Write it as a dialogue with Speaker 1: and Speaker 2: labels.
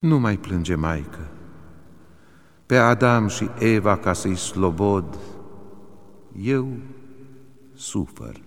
Speaker 1: Nu mai plânge, Maică, pe Adam și Eva ca să-i slobod, eu sufăr.